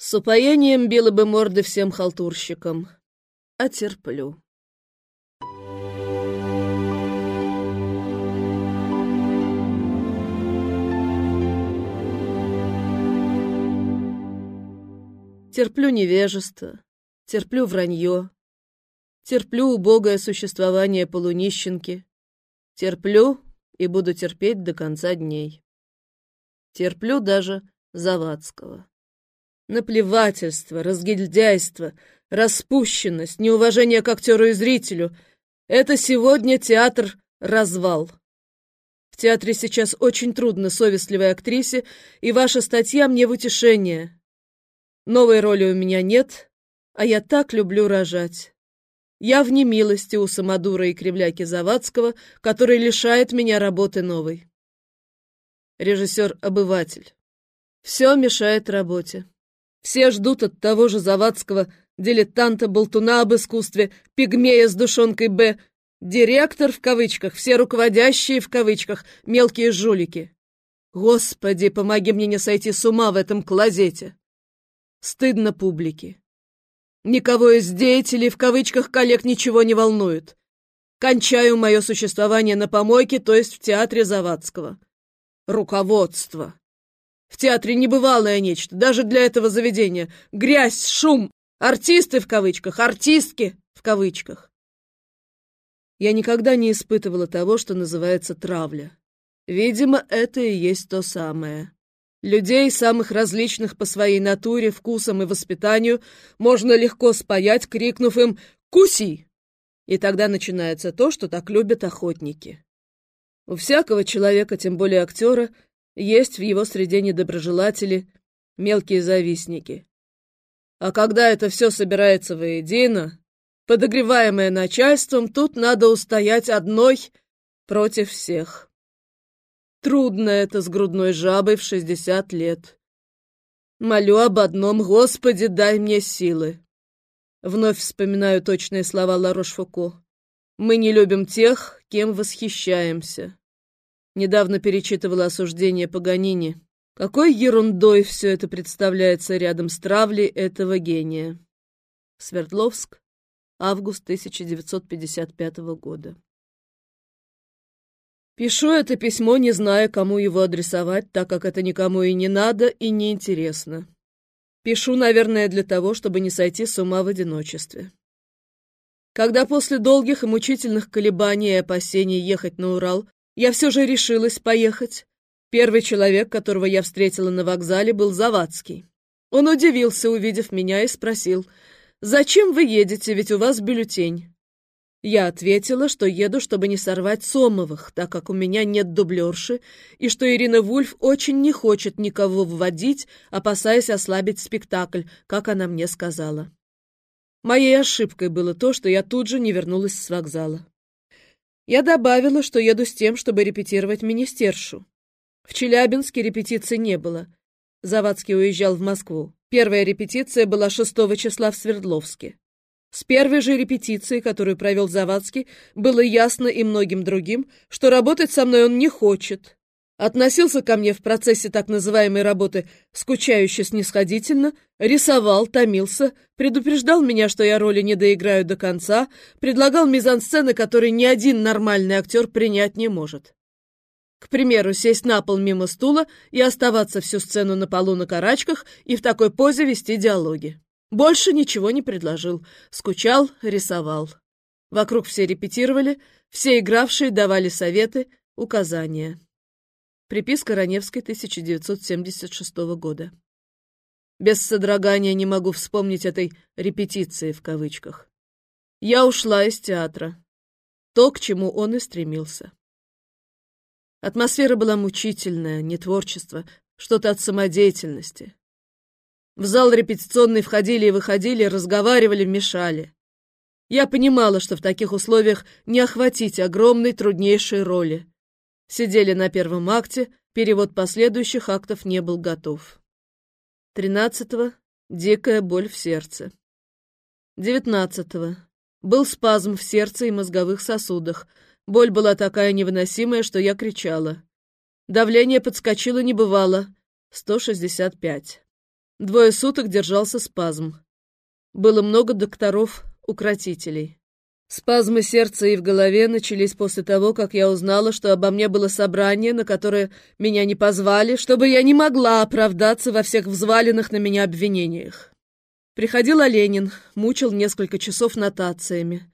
С упоением била бы морды всем халтурщикам, а терплю. Терплю невежество, терплю вранье, терплю убогое существование полунищенки, терплю и буду терпеть до конца дней. Терплю даже Завадского. Наплевательство, разгильдяйство, распущенность, неуважение к актеру и зрителю — это сегодня театр «Развал». В театре сейчас очень трудно совестливой актрисе, и ваша статья мне в утешение. Новой роли у меня нет, а я так люблю рожать. Я в немилости у самодура и кривляки Завадского, который лишает меня работы новой. Режиссер-обыватель. Все мешает работе. Все ждут от того же Завадского дилетанта-болтуна об искусстве, пигмея с душонкой «Б», директор в кавычках, все руководящие в кавычках, мелкие жулики. Господи, помоги мне не сойти с ума в этом клозете. Стыдно публике. Никого из деятелей, в кавычках, коллег ничего не волнует. Кончаю мое существование на помойке, то есть в театре Завадского. Руководство. В театре небывалое нечто, даже для этого заведения. Грязь, шум, артисты в кавычках, артистки в кавычках. Я никогда не испытывала того, что называется травля. Видимо, это и есть то самое. Людей, самых различных по своей натуре, вкусам и воспитанию, можно легко спаять, крикнув им «Куси!» И тогда начинается то, что так любят охотники. У всякого человека, тем более актера, есть в его среде недоброжелатели, мелкие завистники. А когда это все собирается воедино, подогреваемое начальством, тут надо устоять одной против всех. Трудно это с грудной жабой в шестьдесят лет. Молю об одном, Господи, дай мне силы. Вновь вспоминаю точные слова Ларош-Фуко. Мы не любим тех, кем восхищаемся. Недавно перечитывала осуждение Паганини. Какой ерундой все это представляется рядом с травлей этого гения. Свердловск, август 1955 года. Пишу это письмо, не зная, кому его адресовать, так как это никому и не надо, и не интересно. Пишу, наверное, для того, чтобы не сойти с ума в одиночестве. Когда после долгих и мучительных колебаний и опасений ехать на Урал, я все же решилась поехать. Первый человек, которого я встретила на вокзале, был Завадский. Он удивился, увидев меня, и спросил, «Зачем вы едете, ведь у вас бюллетень?» Я ответила, что еду, чтобы не сорвать Сомовых, так как у меня нет дублерши, и что Ирина Вульф очень не хочет никого вводить, опасаясь ослабить спектакль, как она мне сказала. Моей ошибкой было то, что я тут же не вернулась с вокзала. Я добавила, что еду с тем, чтобы репетировать министершу. В Челябинске репетиции не было. Завадский уезжал в Москву. Первая репетиция была 6 числа в Свердловске. С первой же репетиции, которую провел Завадский, было ясно и многим другим, что работать со мной он не хочет. Относился ко мне в процессе так называемой работы скучающе снисходительно, рисовал, томился, предупреждал меня, что я роли не доиграю до конца, предлагал мизансцены, которые ни один нормальный актер принять не может. К примеру, сесть на пол мимо стула и оставаться всю сцену на полу на карачках и в такой позе вести диалоги. Больше ничего не предложил. Скучал, рисовал. Вокруг все репетировали, все игравшие давали советы, указания. Приписка Раневской 1976 года. Без содрогания не могу вспомнить этой «репетиции» в кавычках. Я ушла из театра. То, к чему он и стремился. Атмосфера была мучительная, не творчество, что-то от самодеятельности. В зал репетиционный входили и выходили, разговаривали, мешали. Я понимала, что в таких условиях не охватить огромной, труднейшей роли. Сидели на первом акте, перевод последующих актов не был готов. Тринадцатого — дикая боль в сердце. Девятнадцатого — был спазм в сердце и мозговых сосудах. Боль была такая невыносимая, что я кричала. Давление подскочило небывало — 165. Двое суток держался спазм. Было много докторов-укротителей. Спазмы сердца и в голове начались после того, как я узнала, что обо мне было собрание, на которое меня не позвали, чтобы я не могла оправдаться во всех взваленных на меня обвинениях. Приходил Оленин, мучил несколько часов нотациями.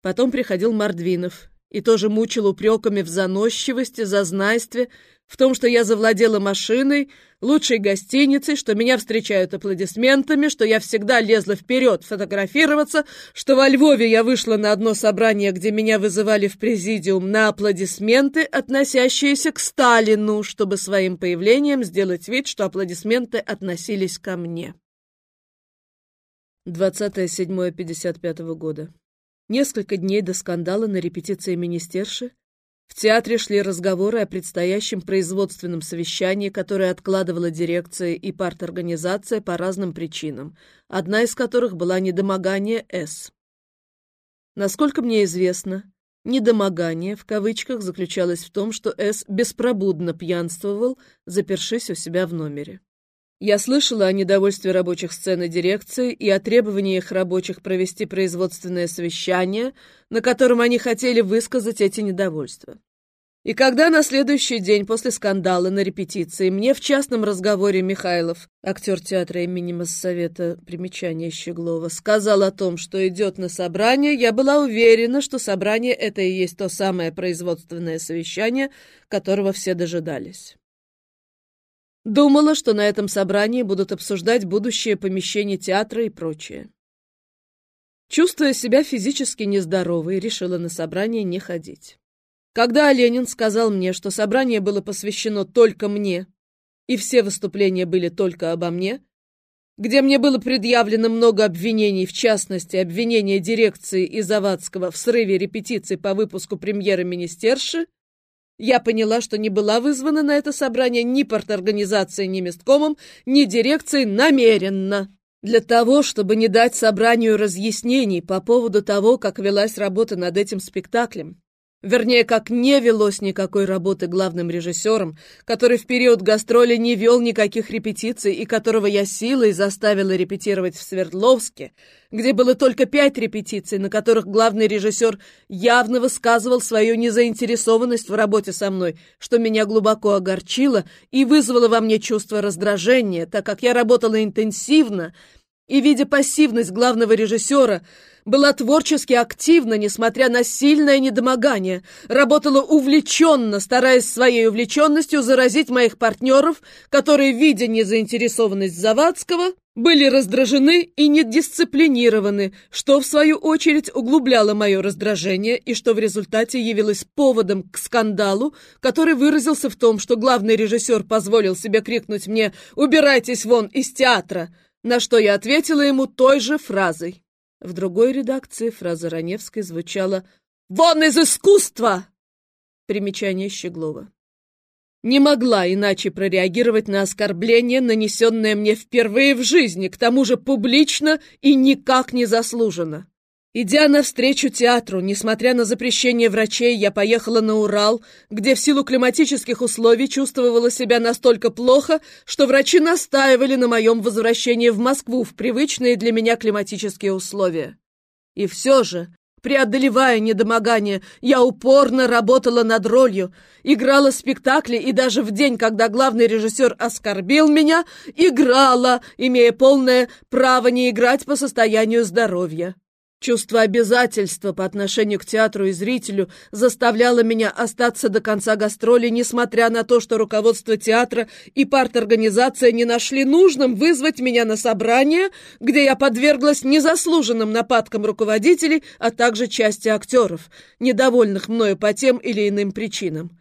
Потом приходил Мордвинов и тоже мучил упреками в заносчивости, зазнайстве, в том, что я завладела машиной, лучшей гостиницей, что меня встречают аплодисментами, что я всегда лезла вперед фотографироваться, что во Львове я вышла на одно собрание, где меня вызывали в президиум на аплодисменты, относящиеся к Сталину, чтобы своим появлением сделать вид, что аплодисменты относились ко мне. 27.55 года. Несколько дней до скандала на репетиции министерши в театре шли разговоры о предстоящем производственном совещании, которое откладывала дирекция и парторганизация по разным причинам, одна из которых была недомогание «С». Насколько мне известно, недомогание в кавычках заключалось в том, что С беспробудно пьянствовал, запершись у себя в номере. Я слышала о недовольстве рабочих сцены дирекции и о требованиях рабочих провести производственное совещание, на котором они хотели высказать эти недовольства. И когда на следующий день после скандала на репетиции мне в частном разговоре Михайлов, актер театра имени Моссовета, примечание Щеглова, сказал о том, что идет на собрание, я была уверена, что собрание это и есть то самое производственное совещание, которого все дожидались. Думала, что на этом собрании будут обсуждать будущее помещение театра и прочее. Чувствуя себя физически нездоровой, решила на собрание не ходить. Когда Ленин сказал мне, что собрание было посвящено только мне, и все выступления были только обо мне, где мне было предъявлено много обвинений, в частности, обвинение дирекции и Завадского в срыве репетиций по выпуску премьеры министерши, я поняла, что не была вызвана на это собрание ни парторганизацией, ни месткомом, ни дирекцией намеренно. Для того, чтобы не дать собранию разъяснений по поводу того, как велась работа над этим спектаклем, Вернее, как не велось никакой работы главным режиссером, который в период гастроли не вел никаких репетиций и которого я силой заставила репетировать в Свердловске, где было только пять репетиций, на которых главный режиссер явно высказывал свою незаинтересованность в работе со мной, что меня глубоко огорчило и вызвало во мне чувство раздражения, так как я работала интенсивно и, видя пассивность главного режиссера, была творчески активна, несмотря на сильное недомогание, работала увлеченно, стараясь своей увлеченностью заразить моих партнеров, которые, видя незаинтересованность Завадского, были раздражены и недисциплинированы, что, в свою очередь, углубляло мое раздражение и что в результате явилось поводом к скандалу, который выразился в том, что главный режиссер позволил себе крикнуть мне «Убирайтесь вон из театра!», на что я ответила ему той же фразой. В другой редакции фраза Раневской звучала «Вон из искусства!» Примечание Щеглова. Не могла иначе прореагировать на оскорбление, нанесенное мне впервые в жизни, к тому же публично и никак не заслуженно. Идя навстречу театру, несмотря на запрещение врачей, я поехала на Урал, где в силу климатических условий чувствовала себя настолько плохо, что врачи настаивали на моем возвращении в Москву в привычные для меня климатические условия. И все же, преодолевая недомогание, я упорно работала над ролью, играла спектакли и даже в день, когда главный режиссер оскорбил меня, играла, имея полное право не играть по состоянию здоровья. Чувство обязательства по отношению к театру и зрителю заставляло меня остаться до конца гастроли, несмотря на то, что руководство театра и парторганизация не нашли нужным вызвать меня на собрание, где я подверглась незаслуженным нападкам руководителей, а также части актеров, недовольных мною по тем или иным причинам.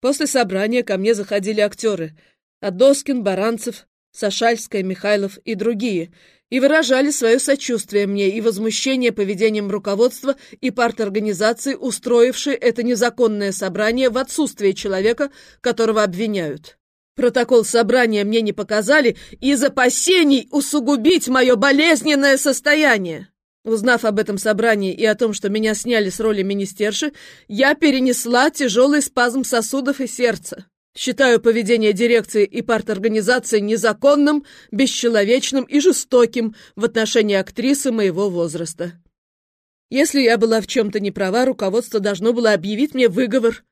После собрания ко мне заходили актеры – Адоскин, Баранцев, Сашальская, Михайлов и другие – и выражали свое сочувствие мне и возмущение поведением руководства и парторганизации, устроившей это незаконное собрание в отсутствие человека, которого обвиняют. Протокол собрания мне не показали из опасений усугубить мое болезненное состояние. Узнав об этом собрании и о том, что меня сняли с роли министерши, я перенесла тяжелый спазм сосудов и сердца. Считаю поведение дирекции и парторганизации незаконным, бесчеловечным и жестоким в отношении актрисы моего возраста. Если я была в чем-то не права, руководство должно было объявить мне выговор.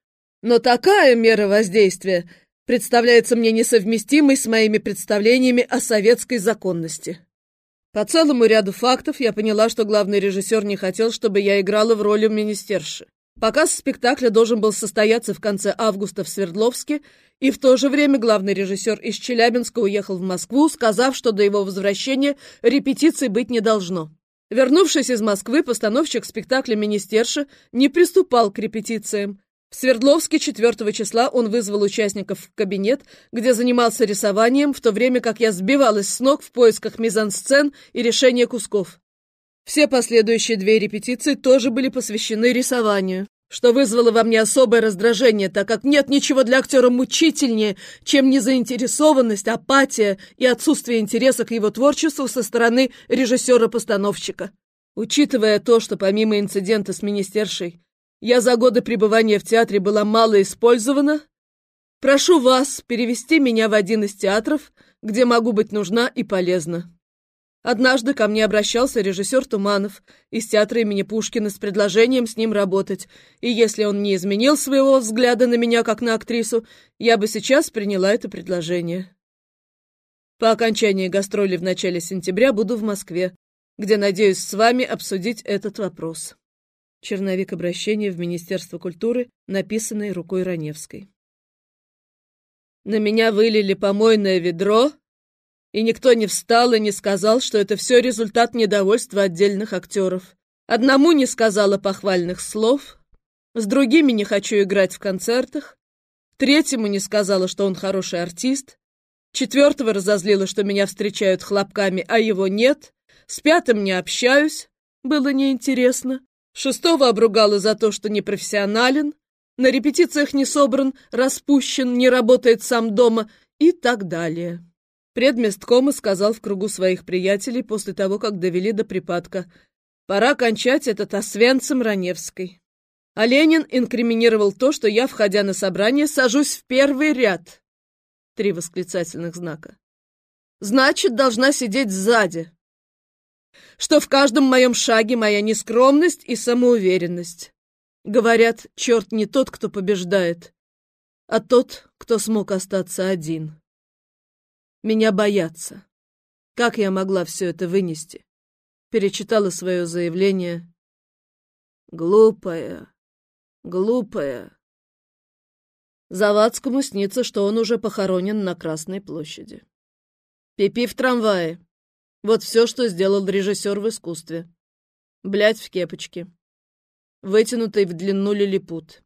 Но такая мера воздействия представляется мне несовместимой с моими представлениями о советской законности. По целому ряду фактов я поняла, что главный режиссер не хотел, чтобы я играла в роли министерши. Показ спектакля должен был состояться в конце августа в Свердловске, и в то же время главный режиссер из Челябинска уехал в Москву, сказав, что до его возвращения репетиций быть не должно. Вернувшись из Москвы, постановщик спектакля «Министерша» не приступал к репетициям. В Свердловске 4 числа он вызвал участников в кабинет, где занимался рисованием, в то время как я сбивалась с ног в поисках мизансцен и решения кусков. Все последующие две репетиции тоже были посвящены рисованию, что вызвало во мне особое раздражение, так как нет ничего для актера мучительнее, чем незаинтересованность, апатия и отсутствие интереса к его творчеству со стороны режиссера-постановщика. Учитывая то, что помимо инцидента с министершей я за годы пребывания в театре была мало использована, прошу вас перевести меня в один из театров, где могу быть нужна и полезна. Однажды ко мне обращался режиссер Туманов из театра имени Пушкина с предложением с ним работать, и если он не изменил своего взгляда на меня как на актрису, я бы сейчас приняла это предложение. По окончании гастроли в начале сентября буду в Москве, где надеюсь с вами обсудить этот вопрос. Черновик обращения в Министерство культуры, написанный рукой Раневской. На меня вылили помойное ведро, и никто не встал и не сказал, что это все результат недовольства отдельных актеров. Одному не сказала похвальных слов, с другими не хочу играть в концертах, третьему не сказала, что он хороший артист, четвертого разозлила, что меня встречают хлопками, а его нет, с пятым не общаюсь, было неинтересно, шестого обругала за то, что непрофессионален, на репетициях не собран, распущен, не работает сам дома и так далее. Предместкома сказал в кругу своих приятелей после того, как довели до припадка. Пора кончать этот освенцем Раневской. А Ленин инкриминировал то, что я, входя на собрание, сажусь в первый ряд. Три восклицательных знака. Значит, должна сидеть сзади. Что в каждом моем шаге моя нескромность и самоуверенность. Говорят, черт не тот, кто побеждает, а тот, кто смог остаться один. Меня боятся. Как я могла все это вынести? Перечитала свое заявление. Глупая, глупая. Завадскому снится, что он уже похоронен на Красной площади. Пипи в трамвае. Вот все, что сделал режиссер в искусстве. Блять в кепочке. Вытянутый в длину лилипут.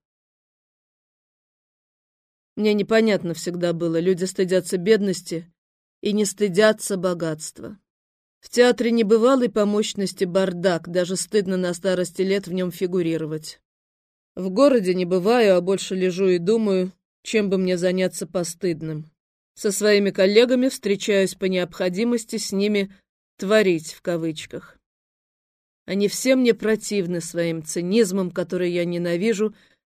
Мне непонятно всегда было, люди стыдятся бедности и не стыдятся богатства. В театре небывалый по мощности бардак, даже стыдно на старости лет в нем фигурировать. В городе не бываю, а больше лежу и думаю, чем бы мне заняться постыдным. Со своими коллегами встречаюсь по необходимости с ними «творить» в кавычках. Они все мне противны своим цинизмом, который я ненавижу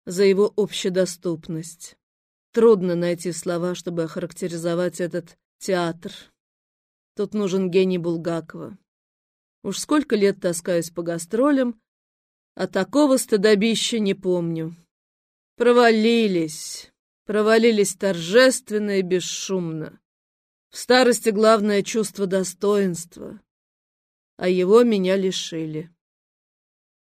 за его общедоступность. Трудно найти слова, чтобы охарактеризовать этот Театр. Тут нужен гений Булгакова. Уж сколько лет таскаюсь по гастролям, а такого стыдобища не помню. Провалились, провалились торжественно и бесшумно. В старости главное чувство достоинства, а его меня лишили.